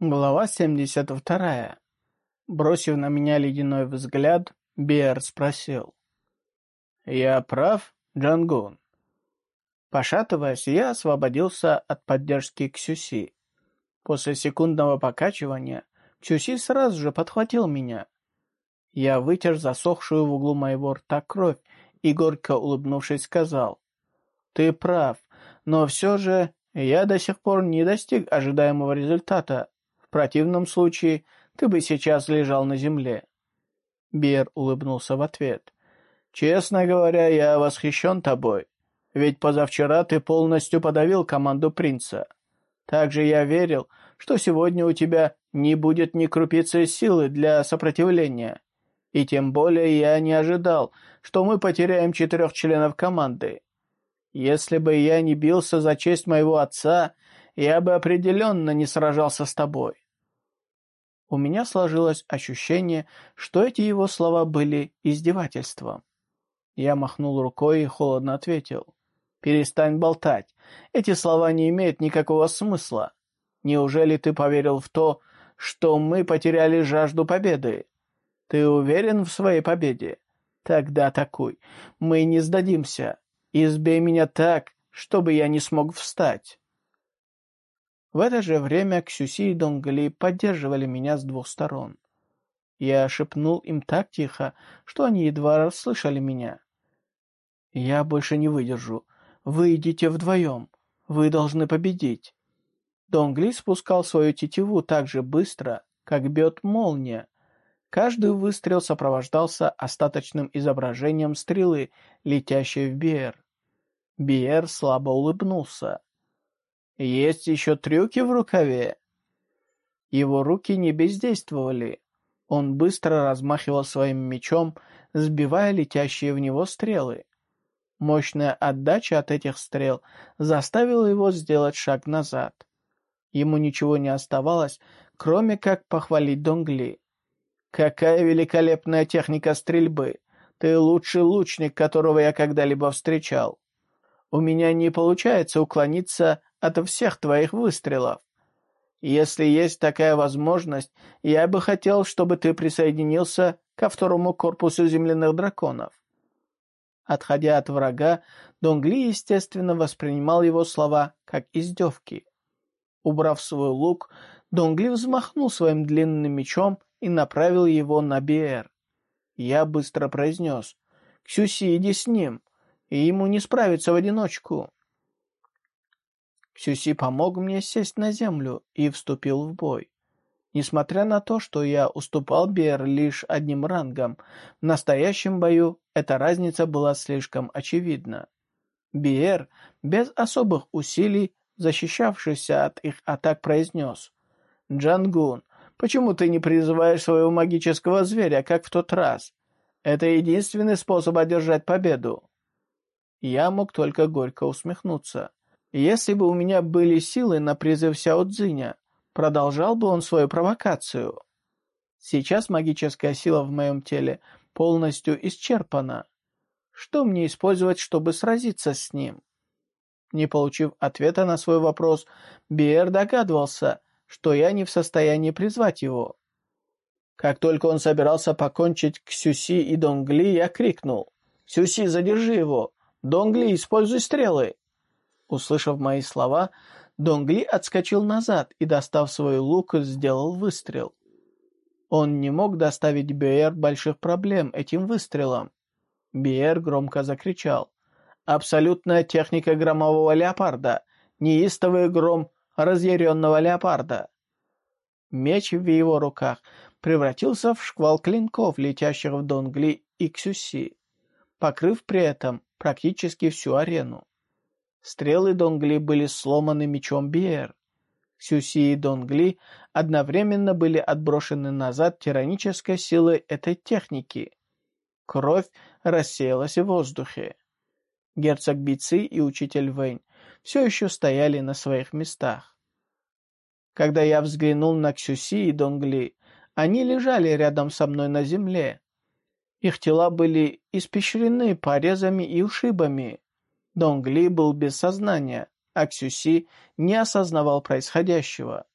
Глава 72. Бросив на меня ледяной взгляд, Биэр спросил. «Я прав, Джангун?» Пошатываясь, я освободился от поддержки Ксюси. После секундного покачивания Ксюси сразу же подхватил меня. Я вытер засохшую в углу моего рта кровь и, горько улыбнувшись, сказал. «Ты прав, но все же я до сих пор не достиг ожидаемого результата. Противном случае ты бы сейчас лежал на земле». Бер улыбнулся в ответ. «Честно говоря, я восхищен тобой. Ведь позавчера ты полностью подавил команду принца. Также я верил, что сегодня у тебя не будет ни крупицы силы для сопротивления. И тем более я не ожидал, что мы потеряем четырех членов команды. Если бы я не бился за честь моего отца, я бы определенно не сражался с тобой. У меня сложилось ощущение, что эти его слова были издевательством. Я махнул рукой и холодно ответил. «Перестань болтать. Эти слова не имеют никакого смысла. Неужели ты поверил в то, что мы потеряли жажду победы? Ты уверен в своей победе? Тогда атакуй. Мы не сдадимся. Избей меня так, чтобы я не смог встать». В это же время Ксюси и Донгли поддерживали меня с двух сторон. Я шепнул им так тихо, что они едва расслышали меня. «Я больше не выдержу. Вы идите вдвоем. Вы должны победить». Донгли спускал свою тетиву так же быстро, как бьет молния. Каждый выстрел сопровождался остаточным изображением стрелы, летящей в Биэр. Биэр слабо улыбнулся. Есть еще трюки в рукаве?» Его руки не бездействовали. Он быстро размахивал своим мечом, сбивая летящие в него стрелы. Мощная отдача от этих стрел заставила его сделать шаг назад. Ему ничего не оставалось, кроме как похвалить Донгли. «Какая великолепная техника стрельбы! Ты лучший лучник, которого я когда-либо встречал. У меня не получается уклониться от всех твоих выстрелов. Если есть такая возможность, я бы хотел, чтобы ты присоединился ко второму корпусу земляных драконов. Отходя от врага, Донгли, естественно, воспринимал его слова как издевки. Убрав свой лук, Донгли взмахнул своим длинным мечом и направил его на Биэр. Я быстро произнес «Ксюси, иди с ним, и ему не справиться в одиночку». Сюси помог мне сесть на землю и вступил в бой. Несмотря на то, что я уступал Бер лишь одним рангом, в настоящем бою эта разница была слишком очевидна. Биер, без особых усилий, защищавшийся от их атак, произнес. «Джангун, почему ты не призываешь своего магического зверя, как в тот раз? Это единственный способ одержать победу». Я мог только горько усмехнуться. Если бы у меня были силы на призыв Сяо Цзиня, продолжал бы он свою провокацию. Сейчас магическая сила в моем теле полностью исчерпана. Что мне использовать, чтобы сразиться с ним? Не получив ответа на свой вопрос, Биэр догадывался, что я не в состоянии призвать его. Как только он собирался покончить Ксюси и Донгли, я крикнул. «Сюси, задержи его! Донгли, используй стрелы!» Услышав мои слова, Донгли отскочил назад и, достав свой лук, сделал выстрел. Он не мог доставить Биэр больших проблем этим выстрелом. Биэр громко закричал. «Абсолютная техника громового леопарда! Неистовый гром разъяренного леопарда!» Меч в его руках превратился в шквал клинков, летящих в Донгли и Ксюси, покрыв при этом практически всю арену. Стрелы Донгли были сломаны мечом Биэр. Сюси и Донгли одновременно были отброшены назад тиранической силой этой техники. Кровь рассеялась в воздухе. Герцог Бици и учитель Вэнь все еще стояли на своих местах. Когда я взглянул на Ксюси и Донгли, они лежали рядом со мной на земле. Их тела были испещрены порезами и ушибами. Донгли был без сознания, а Ксюси не осознавал происходящего.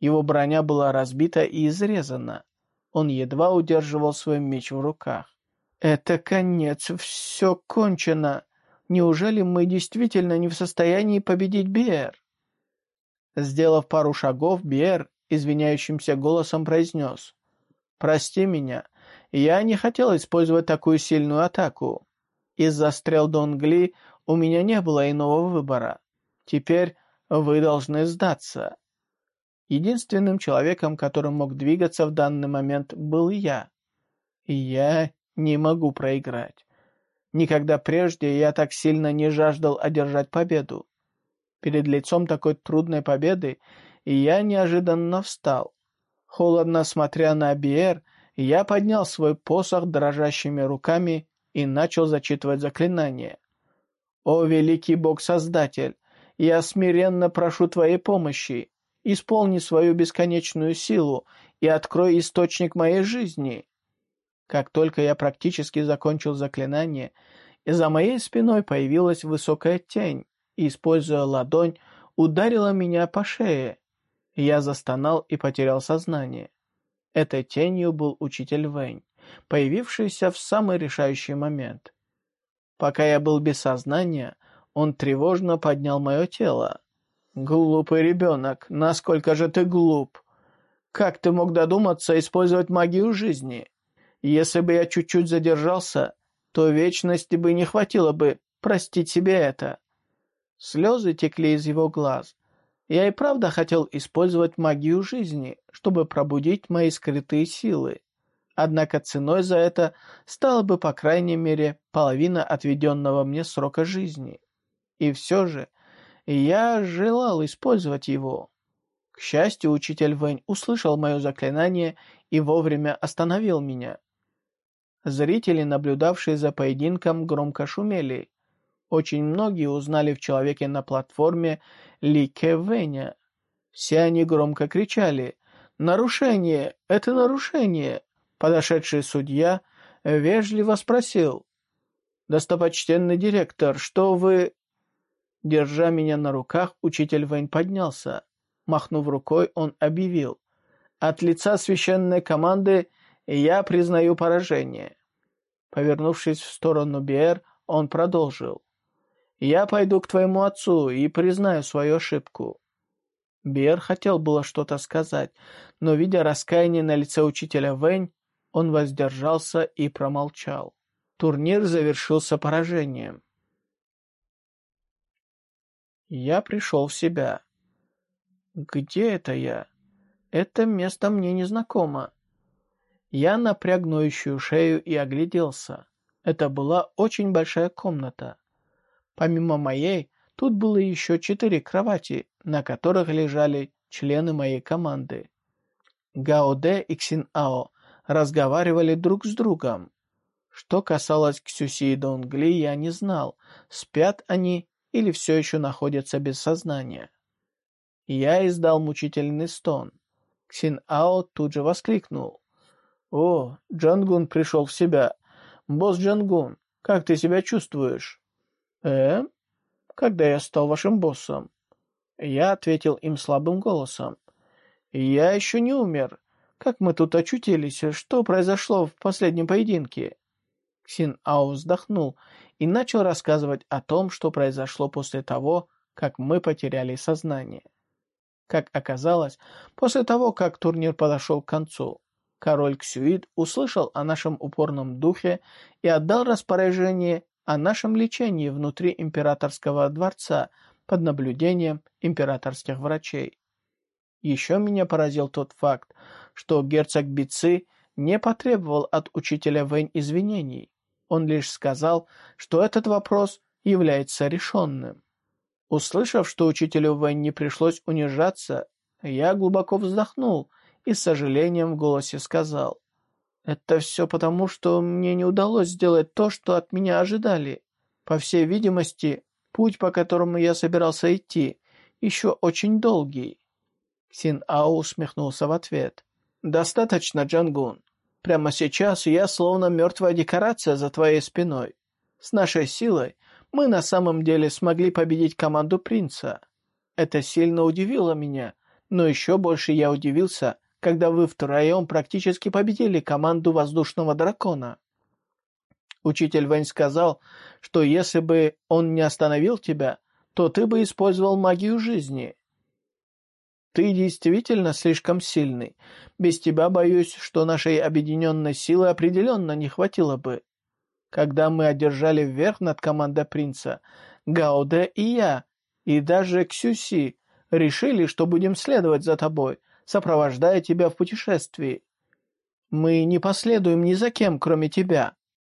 Его броня была разбита и изрезана. Он едва удерживал свой меч в руках. «Это конец, все кончено. Неужели мы действительно не в состоянии победить Биэр?» Сделав пару шагов, Биэр извиняющимся голосом произнес. «Прости меня, я не хотел использовать такую сильную атаку. Из-за стрел Донгли у меня не было иного выбора. Теперь вы должны сдаться». Единственным человеком, которым мог двигаться в данный момент, был я. И я не могу проиграть. Никогда прежде я так сильно не жаждал одержать победу. Перед лицом такой трудной победы я неожиданно встал. Холодно смотря на Биэр, я поднял свой посох дрожащими руками и начал зачитывать заклинание. «О, великий Бог-Создатель, я смиренно прошу Твоей помощи исполни свою бесконечную силу и открой источник моей жизни. Как только я практически закончил заклинание, за моей спиной появилась высокая тень и, используя ладонь, ударила меня по шее. Я застонал и потерял сознание. Этой тенью был учитель Вэнь, появившийся в самый решающий момент. Пока я был без сознания, он тревожно поднял мое тело. «Глупый ребенок, насколько же ты глуп! Как ты мог додуматься использовать магию жизни? Если бы я чуть-чуть задержался, то вечности бы не хватило бы простить себе это». Слезы текли из его глаз. Я и правда хотел использовать магию жизни, чтобы пробудить мои скрытые силы. Однако ценой за это стала бы, по крайней мере, половина отведенного мне срока жизни. И все же я желал использовать его. К счастью, учитель Вэнь услышал мое заклинание и вовремя остановил меня. Зрители, наблюдавшие за поединком, громко шумели. Очень многие узнали в человеке на платформе Ли Ке Вэня. Все они громко кричали «Нарушение! Это нарушение!» Подошедший судья вежливо спросил «Достопочтенный директор, что вы...» Держа меня на руках, учитель Вэнь поднялся. Махнув рукой, он объявил. «От лица священной команды я признаю поражение». Повернувшись в сторону Биэр, он продолжил. «Я пойду к твоему отцу и признаю свою ошибку». Биэр хотел было что-то сказать, но, видя раскаяние на лице учителя Вэнь, он воздержался и промолчал. Турнир завершился поражением. Я пришел в себя. Где это я? Это место мне незнакомо. Я напряг ноющую шею и огляделся. Это была очень большая комната. Помимо моей, тут было еще четыре кровати, на которых лежали члены моей команды. Гао Дэ и Ксин Ао разговаривали друг с другом. Что касалось Ксюси и Донгли, я не знал, спят они или все еще находятся без сознания. Я издал мучительный стон. Ксин Ао тут же воскликнул. «О, Джангун пришел в себя. Босс Джангун, как ты себя чувствуешь?» «Э? Когда я стал вашим боссом?» Я ответил им слабым голосом. «Я еще не умер. Как мы тут очутились? Что произошло в последнем поединке?» Ксин Ао вздохнул и начал рассказывать о том, что произошло после того, как мы потеряли сознание. Как оказалось, после того, как турнир подошел к концу, король Ксюид услышал о нашем упорном духе и отдал распоряжение о нашем лечении внутри императорского дворца под наблюдением императорских врачей. Еще меня поразил тот факт, что герцог Бицы не потребовал от учителя Вэнь извинений, он лишь сказал, что этот вопрос является решенным. Услышав, что учителю Вэнь не пришлось унижаться, я глубоко вздохнул и с сожалением в голосе сказал, «Это все потому, что мне не удалось сделать то, что от меня ожидали. По всей видимости, путь, по которому я собирался идти, еще очень долгий». Син Ао усмехнулся в ответ. «Достаточно, Джангун. Прямо сейчас я словно мертвая декорация за твоей спиной. С нашей силой мы на самом деле смогли победить команду принца. Это сильно удивило меня, Но еще больше я удивился, когда вы втроем практически победили команду Воздушного Дракона. Учитель Вэнь сказал, что если бы он не остановил тебя, то ты бы использовал магию жизни. Ты действительно слишком сильный. Без тебя боюсь, что нашей объединенной силы определенно не хватило бы. Когда мы одержали верх над командой принца, Гауде и я, и даже Ксюси, решили, что будем следовать за тобой, сопровождая тебя в путешествии. Мы не последуем ни за кем, кроме тебя.